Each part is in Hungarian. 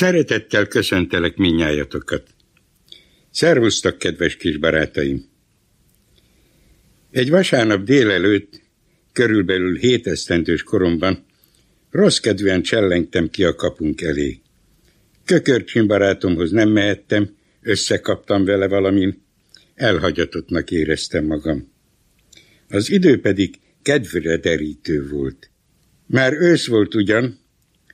Szeretettel köszöntelek minnyájatokat. Szervusztok, kedves kis barátaim! Egy vasárnap délelőtt, körülbelül hétesztendős koromban, rossz kedvűen csellengtem ki a kapunk elé. Kökörcsin barátomhoz nem mehettem, összekaptam vele valamin, elhagyatottnak éreztem magam. Az idő pedig kedvre derítő volt. Már ősz volt ugyan,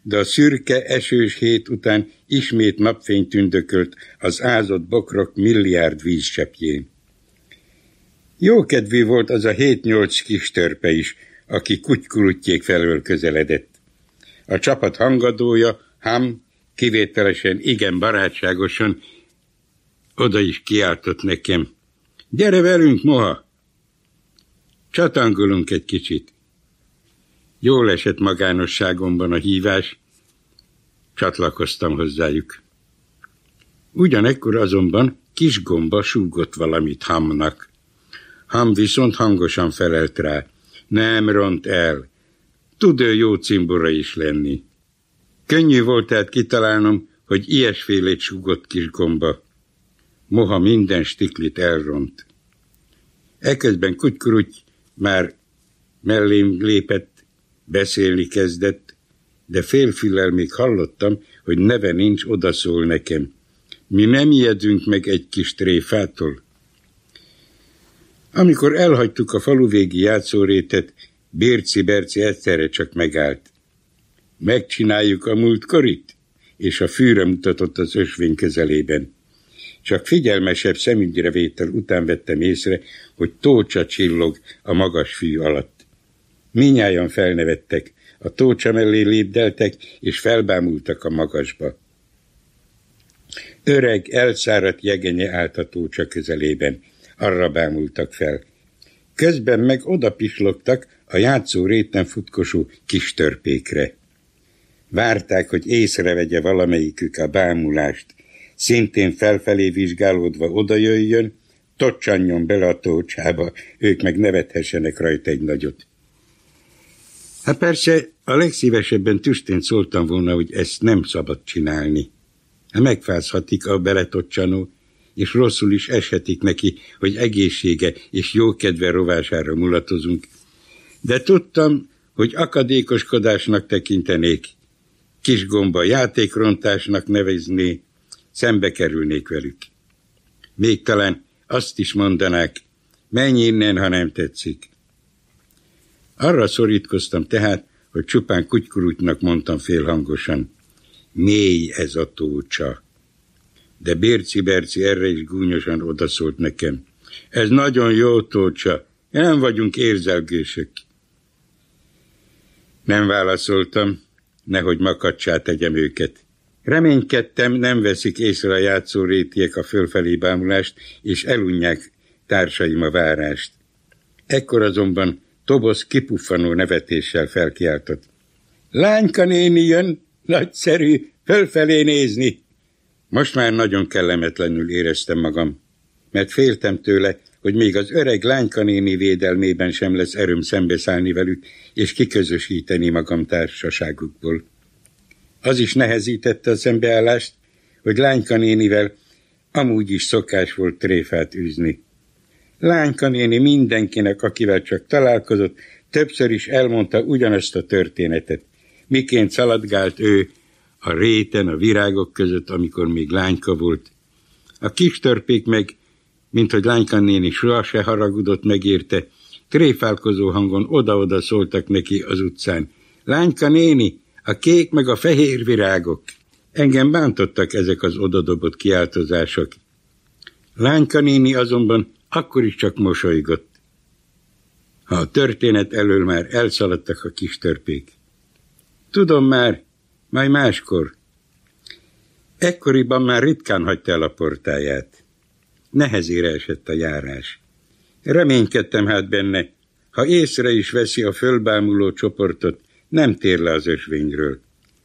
de a szürke, esős hét után ismét napfény tündökölt az ázott bokrok milliárd vízsepjén. Jókedvű volt az a hét-nyolc kis törpe is, aki kutykulutjék felől közeledett. A csapat hangadója, Ham, kivételesen igen barátságosan, oda is kiáltott nekem. Gyere velünk, moha! Csatangolunk egy kicsit. Jól esett magánosságomban a hívás, csatlakoztam hozzájuk. Ugyanekkor azonban kis gomba súgott valamit Hamnak. Ham viszont hangosan felelt rá. Nem ront el. Tud ő jó cimbora is lenni. Könnyű volt tehát kitalálnom, hogy ilyesfélét súgott kis gomba. Moha minden stiklit elront. Eközben kutykuruty már mellém lépett Beszélni kezdett, de félfüllel még hallottam, hogy neve nincs, odaszól nekem. Mi nem ijedünk meg egy kis tréfától. Amikor elhagytuk a faluvégi játszórétet, Bérci-Berci egyszerre csak megállt. Megcsináljuk a múltkorit? És a fűre mutatott az ösvény közelében. Csak figyelmesebb szemügyrevétel után vettem észre, hogy tócsa csillog a magas fű alatt. Minnyáján felnevettek, a tócsa mellé lépdeltek, és felbámultak a magasba. Öreg, elszáradt jegenye állt a tócsa közelében. Arra bámultak fel. Közben meg odapislogtak a játszó réten futkosó kis törpékre. Várták, hogy észrevegye valamelyikük a bámulást. Szintén felfelé vizsgálódva odajöjjön, tocsanjon bele a tócsába, ők meg nevethessenek rajta egy nagyot. Hát persze a legszívesebben tüstén szóltam volna, hogy ezt nem szabad csinálni. Hát megfázhatik a beletocsanó, és rosszul is eshetik neki, hogy egészsége és jókedve rovására mulatozunk. De tudtam, hogy akadékoskodásnak tekintenék, kis gomba játékrontásnak nevezné, szembe kerülnék velük. Még talán azt is mondanák, menj innen, ha nem tetszik. Arra szorítkoztam tehát, hogy csupán kutykurutnak mondtam félhangosan. Mély ez a tócsa. De Bérci-Berci erre is gúnyosan odaszólt nekem. Ez nagyon jó tócsa, nem vagyunk érzelgősök. Nem válaszoltam, nehogy makacsá tegyem őket. Reménykedtem, nem veszik észre a játszó rétiek a fölfelé bámulást, és elunják társaim a várást. Ekkor azonban Tobosz kipuffanó nevetéssel felkiáltott. Lányka néni jön, nagyszerű, fölfelé nézni. Most már nagyon kellemetlenül éreztem magam, mert féltem tőle, hogy még az öreg lányka néni védelmében sem lesz erőm szembeszállni velük, és kiközösíteni magam társaságukból. Az is nehezítette a szembeállást, hogy lányka nénivel amúgy is szokás volt tréfát űzni. Lányka néni mindenkinek, akivel csak találkozott, többször is elmondta ugyanazt a történetet. Miként szaladgált ő a réten, a virágok között, amikor még lányka volt. A kis törpék meg, mint hogy lányka néni soha se haragudott megérte, tréfálkozó hangon oda-oda szóltak neki az utcán. Lányka néni, a kék meg a fehér virágok. Engem bántottak ezek az odadobott kiáltozások. Lányka néni azonban akkor is csak mosolygott. Ha a történet elől már elszaladtak a kis törpék. Tudom már, majd máskor. Ekkoriban már ritkán hagyta el a portáját. Nehezére esett a járás. Reménykedtem hát benne, ha észre is veszi a fölbámuló csoportot, nem tér le az ösvényről.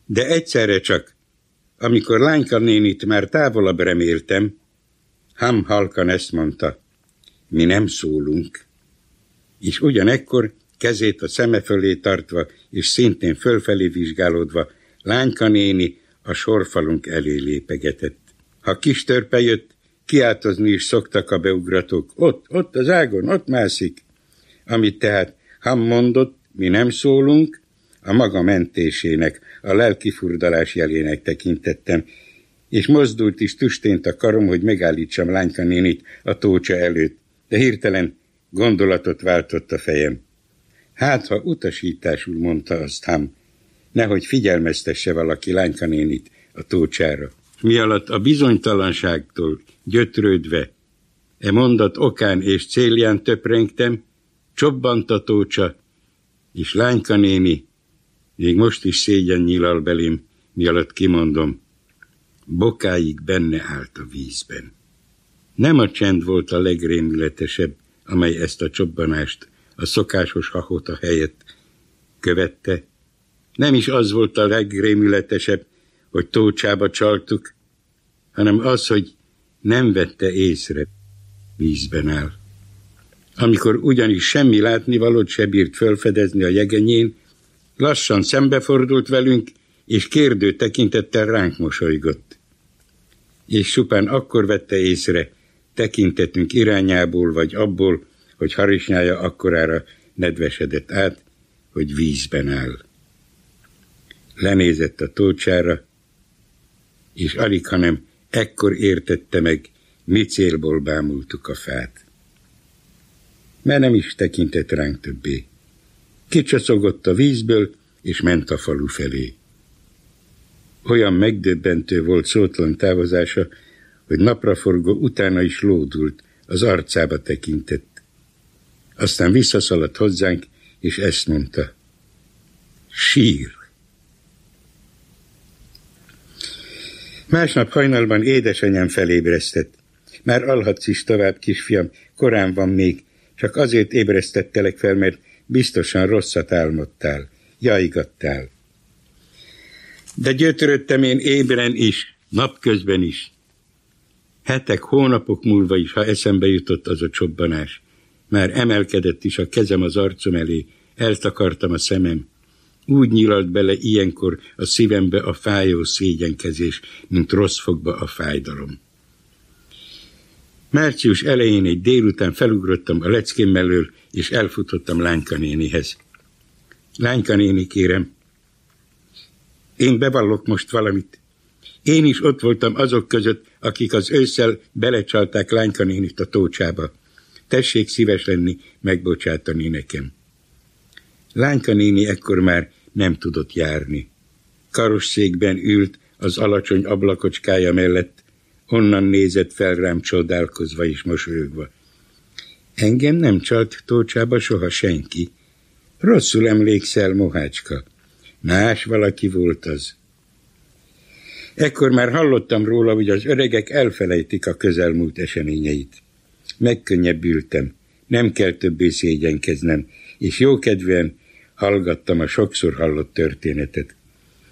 De egyszerre csak, amikor lányka nénit már távolabb reméltem, Ham halkan ezt mondta mi nem szólunk. És ugyanekkor kezét a szeme fölé tartva, és szintén fölfelé vizsgálódva, lányka néni a sorfalunk elé lépegetett. Ha kis törpe jött, kiáltozni is szoktak a beugratók. Ott, ott az ágon, ott mászik. Amit tehát Ham mondott, mi nem szólunk, a maga mentésének, a lelki furdalás jelének tekintettem, és mozdult is tüstént a karom, hogy megállítsam lányka nénit a tócsa előtt, de hirtelen gondolatot váltott a fejem. Hát, ha utasításul mondta azt Ham, nehogy figyelmeztesse valaki lányka nénit a tócsára. Mi alatt a bizonytalanságtól gyötrődve, e mondat okán és célján töprengtem, csobbant a tócsa, és lányka néni, még most is szégyen nyilal belém, mi alatt kimondom, bokáig benne állt a vízben. Nem a csend volt a legrémületesebb, amely ezt a csobbanást, a szokásos hahota helyett követte. Nem is az volt a legrémületesebb, hogy tócsába csaltuk, hanem az, hogy nem vette észre, vízben áll. Amikor ugyanis semmi látnivalót se bírt fölfedezni a jegenyén, lassan szembefordult velünk, és kérdő tekintettel ránk mosolygott. És supán akkor vette észre, tekintetünk irányából vagy abból, hogy harisnyája akkorára nedvesedett át, hogy vízben áll. Lenézett a tócsára, és alig, hanem ekkor értette meg, mi célból bámultuk a fát. Mert nem is tekintett ránk többé. Kicsacogott a vízből, és ment a falu felé. Olyan megdöbbentő volt szótlan távozása, hogy napraforgó utána is lódult, az arcába tekintett. Aztán visszaszaladt hozzánk, és ezt mondta. Sír. Másnap hajnalban édesanyám felébresztett. Már alhatsz is tovább, kisfiam, korán van még, csak azért ébresztettelek fel, mert biztosan rosszat álmodtál, jajgattál. De gyötrődtem én ébren is, napközben is. Hetek, hónapok múlva is, ha eszembe jutott az a csobbanás. Már emelkedett is a kezem az arcom elé, eltakartam a szemem. Úgy nyilalt bele ilyenkor a szívembe a fájó szégyenkezés, mint rossz fogba a fájdalom. Március elején egy délután felugrottam a leckém mellől, és elfutottam Lányka nénihez. Lányka néni, kérem, én bevallok most valamit. Én is ott voltam azok között, akik az ősszel belecsalták Lányka nénit a tócsába. Tessék szíves lenni, megbocsátani nekem. Lányka néni ekkor már nem tudott járni. Karosszékben ült az alacsony ablakocskája mellett, onnan nézett fel rám csodálkozva és mosolyogva. Engem nem csalt tócsába soha senki. Rosszul emlékszel, mohácska. Más valaki volt az. Ekkor már hallottam róla, hogy az öregek elfelejtik a közelmúlt eseményeit. Megkönnyebbültem, nem kell többé szégyenkeznem, és jókedvűen hallgattam a sokszor hallott történetet.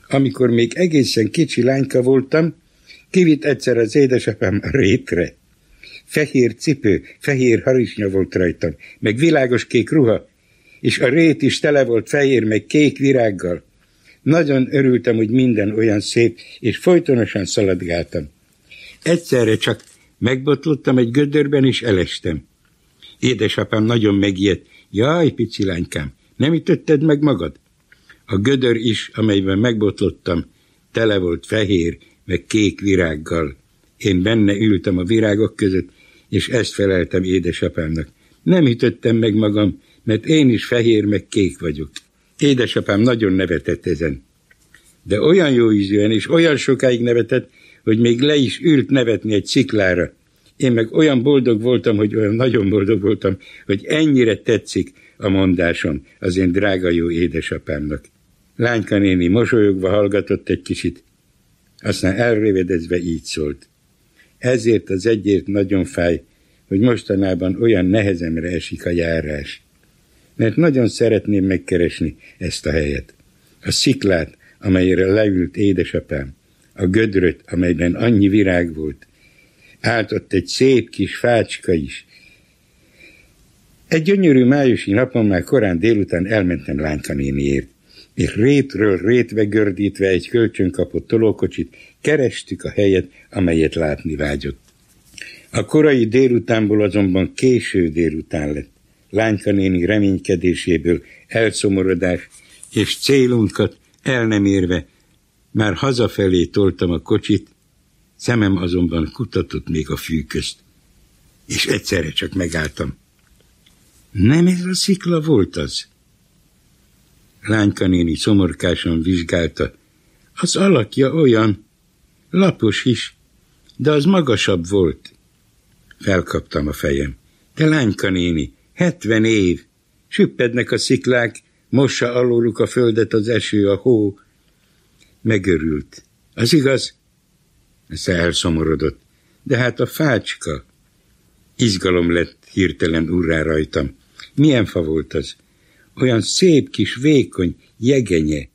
Amikor még egészen kicsi lányka voltam, kivitt egyszer az édesapám rétre. Fehér cipő, fehér harisnya volt rajtam, meg világos kék ruha, és a rét is tele volt fehér, meg kék virággal. Nagyon örültem, hogy minden olyan szép, és folytonosan szaladgáltam. Egyszerre csak megbotlottam egy gödörben, és elestem. Édesapám nagyon megijedt. Jaj, pici lánykám, nem ütötted meg magad? A gödör is, amelyben megbotlottam, tele volt fehér, meg kék virággal. Én benne ültem a virágok között, és ezt feleltem édesapámnak. Nem ütöttem meg magam, mert én is fehér, meg kék vagyok. Édesapám nagyon nevetett ezen. De olyan jó ízűen és olyan sokáig nevetett, hogy még le is ült nevetni egy sziklára. Én meg olyan boldog voltam, hogy olyan nagyon boldog voltam, hogy ennyire tetszik a mondásom az én drága jó édesapámnak. Lányka néni mosolyogva hallgatott egy kicsit, aztán elrévedezve így szólt. Ezért az egyért nagyon fáj, hogy mostanában olyan nehezemre esik a járás mert nagyon szeretném megkeresni ezt a helyet. A sziklát, amelyre leült édesapám, a gödröt, amelyben annyi virág volt. Állt ott egy szép kis fácska is. Egy gyönyörű májusi napon már korán délután elmentem Lányka néniért. és rétről rétve gördítve egy kölcsön kapott tolókocsit, kerestük a helyet, amelyet látni vágyott. A korai délutánból azonban késő délután lett. Lányka néni reménykedéséből elszomorodás, és célunkat el nem érve, már hazafelé toltam a kocsit, szemem azonban kutatott még a fű és egyszerre csak megálltam. Nem ez a szikla volt az? Lányka néni szomorkásan vizsgálta. Az alakja olyan, lapos is, de az magasabb volt. Felkaptam a fejem. Te lányka néni, hetven év, süppednek a sziklák, mossa alóluk a földet az eső, a hó. Megörült. Az igaz? Ezt elszomorodott. De hát a fácska. Izgalom lett hirtelen urrá rajtam. Milyen fa volt az? Olyan szép kis vékony jegenye.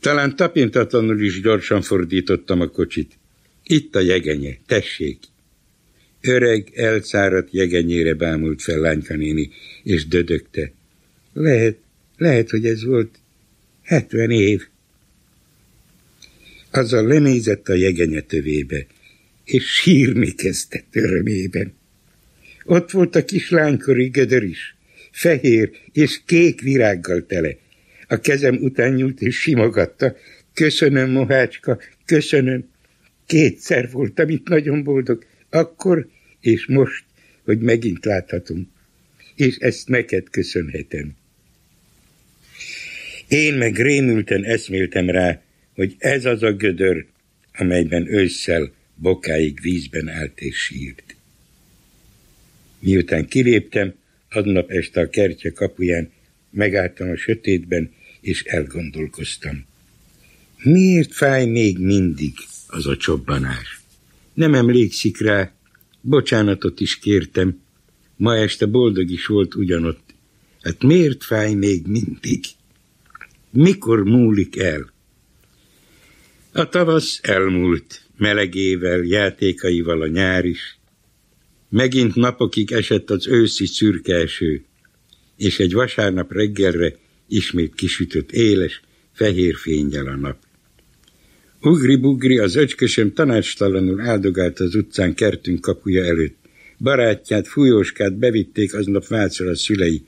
Talán tapintatlanul is gyorsan fordítottam a kocsit. Itt a jegenye, tessék. Öreg, elszáradt jegenyére bámult fel lányka néni, és dödögte. Lehet, lehet, hogy ez volt hetven év. Azzal lenézett a jegenye tövébe, és sírni kezdett örömében. Ott volt a kislánykori gödör is, fehér és kék virággal tele. A kezem után nyújt és simogatta. Köszönöm, Mohácska, köszönöm. Kétszer voltam itt nagyon boldog, akkor és most, hogy megint láthatom. És ezt neked köszönhetem. Én meg rémülten eszméltem rá, hogy ez az a gödör, amelyben ősszel bokáig vízben állt és sírt. Miután kiléptem, aznap este a kertje kapuján megálltam a sötétben, és elgondolkoztam. Miért fáj még mindig az a csobbanás? Nem emlékszik rá, bocsánatot is kértem, ma este boldog is volt ugyanott. Hát miért fáj még mindig? Mikor múlik el? A tavasz elmúlt, melegével, játékaival a nyár is. Megint napokig esett az őszi szürke eső, és egy vasárnap reggelre ismét kisütött éles, fehér fényjel a nap. Ugri-bugri az öcskösöm tanácstalanul áldogált az utcán kertünk kapuja előtt. Barátját, fújóskát bevitték aznap Vácra a szülei.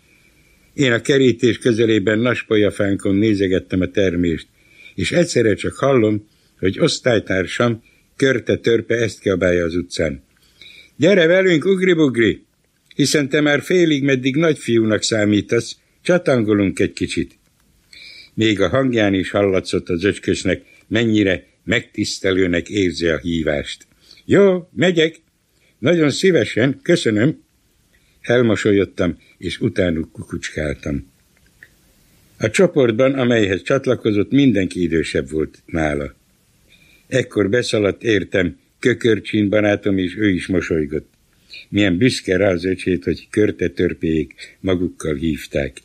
Én a kerítés közelében naspolyafánkon nézegettem a termést, és egyszerre csak hallom, hogy osztálytársam körte-törpe ezt kiabálja az utcán. Gyere velünk, ugri-bugri, hiszen te már félig meddig nagyfiúnak számítasz, csatangolunk egy kicsit. Még a hangján is hallatszott az öcskösnek, mennyire megtisztelőnek érzi a hívást. Jó, megyek. Nagyon szívesen, köszönöm. Elmosolyodtam, és utánuk kukucskáltam. A csoportban, amelyhez csatlakozott, mindenki idősebb volt nála. Ekkor beszaladt értem, kökörcsin barátom, és ő is mosolygott. Milyen büszke rá az öcsét, hogy körte törpéjék magukkal hívták.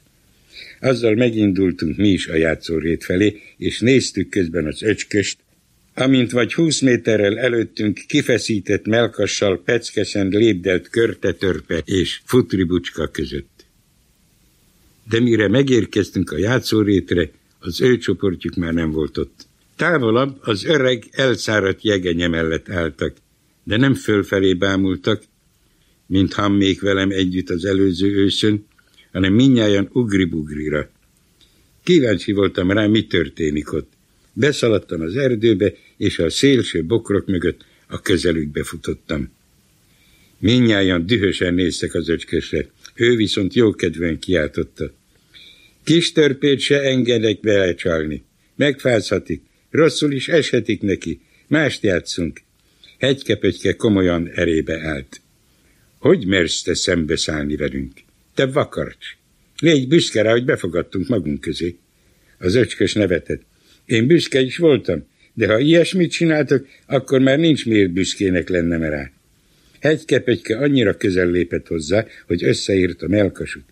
Azzal megindultunk mi is a játszórét felé, és néztük közben az öcsköst, amint vagy húsz méterrel előttünk kifeszített melkassal peckesen lépdelt körtetörpe és futribucska között. De mire megérkeztünk a játszórétre, az ő csoportjuk már nem volt ott. Távolabb az öreg, elszáradt jegenye mellett álltak, de nem fölfelé bámultak, mint hammék velem együtt az előző őszön, hanem minnyáján ugri-bugrira. Kíváncsi voltam rá, mi történik ott. Beszaladtam az erdőbe, és a szélső bokrok mögött a közelükbe futottam. Minnyáján dühösen néztek az öcskösre, ő viszont jókedvűen kiáltotta. Kis törpét se engedek belecsalni. Megfázhatik, rosszul is eshetik neki, mást játszunk. Hegykepegyke komolyan erébe állt. Hogy mersz te szembeszállni velünk? Te vakarcs! Légy büszke rá, hogy befogadtunk magunk közé. Az öcskös nevetett. Én büszke is voltam, de ha ilyesmit csináltok, akkor már nincs miért büszkének lennem rá. Hegykepegyke annyira közel lépett hozzá, hogy összeírt a melkasut.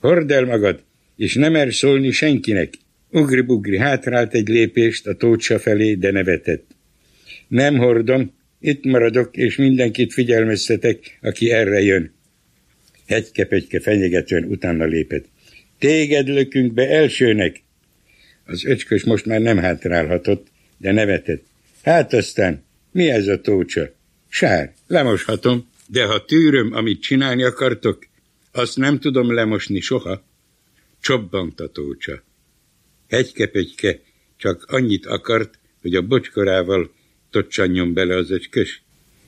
Hord el magad, és nem mer szólni senkinek. Ugri-bugri hátrált egy lépést a tócsa felé, de nevetett. Nem hordom, itt maradok, és mindenkit figyelmeztetek, aki erre jön. Hegykepegyke fenyegetően utána lépett. Téged lökünk be elsőnek. Az öcskös most már nem hátrálhatott, de nevetett. Hát aztán, mi ez a tócsa? Sár, lemoshatom, de ha tűröm, amit csinálni akartok, azt nem tudom lemosni soha. Csobbant a tócsa. Hegykepegyke csak annyit akart, hogy a bocskorával tocsanjon bele az öcskös,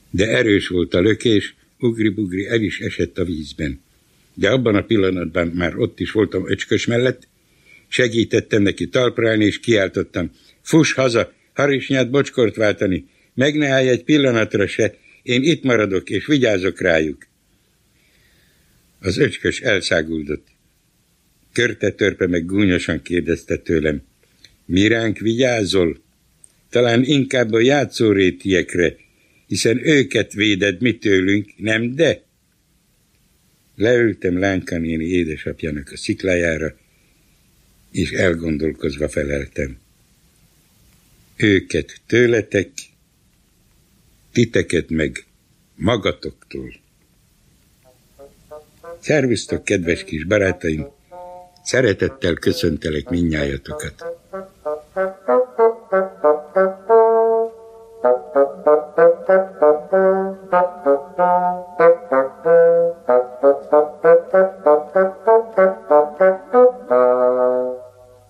de erős volt a lökés, ugri-bugri el is esett a vízben. De abban a pillanatban már ott is voltam öcskös mellett, segítettem neki talprálni, és kiáltottam, fuss haza, harisnyát bocskort váltani, meg ne állj egy pillanatra se, én itt maradok, és vigyázok rájuk. Az öcskös elszáguldott. Körte törpe meg gúnyosan kérdezte tőlem, miránk vigyázol? Talán inkább a játszórétiekre, hiszen őket véded mi tőlünk, nem de? Leültem Lánka néni édesapjának a sziklájára, és elgondolkozva feleltem. Őket tőletek, titeket meg magatoktól. Szervusztok, kedves kis barátaim! Szeretettel köszöntelek minnyájatokat!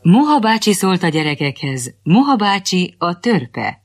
Moha bácsi szólt a gyerekekhez, Moha bácsi a törpe.